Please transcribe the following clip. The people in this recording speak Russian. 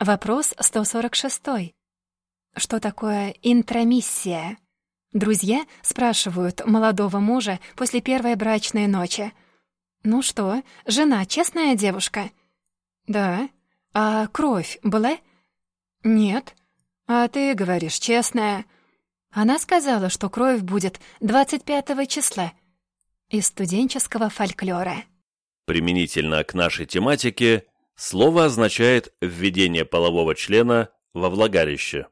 Вопрос 146. Что такое интромиссия? Друзья спрашивают молодого мужа после первой брачной ночи. «Ну что, жена честная девушка?» «Да». «А кровь была?» «Нет». «А ты говоришь, честная». Она сказала, что кровь будет 25 числа. Из студенческого фольклора. Применительно к нашей тематике, слово означает введение полового члена во влагалище.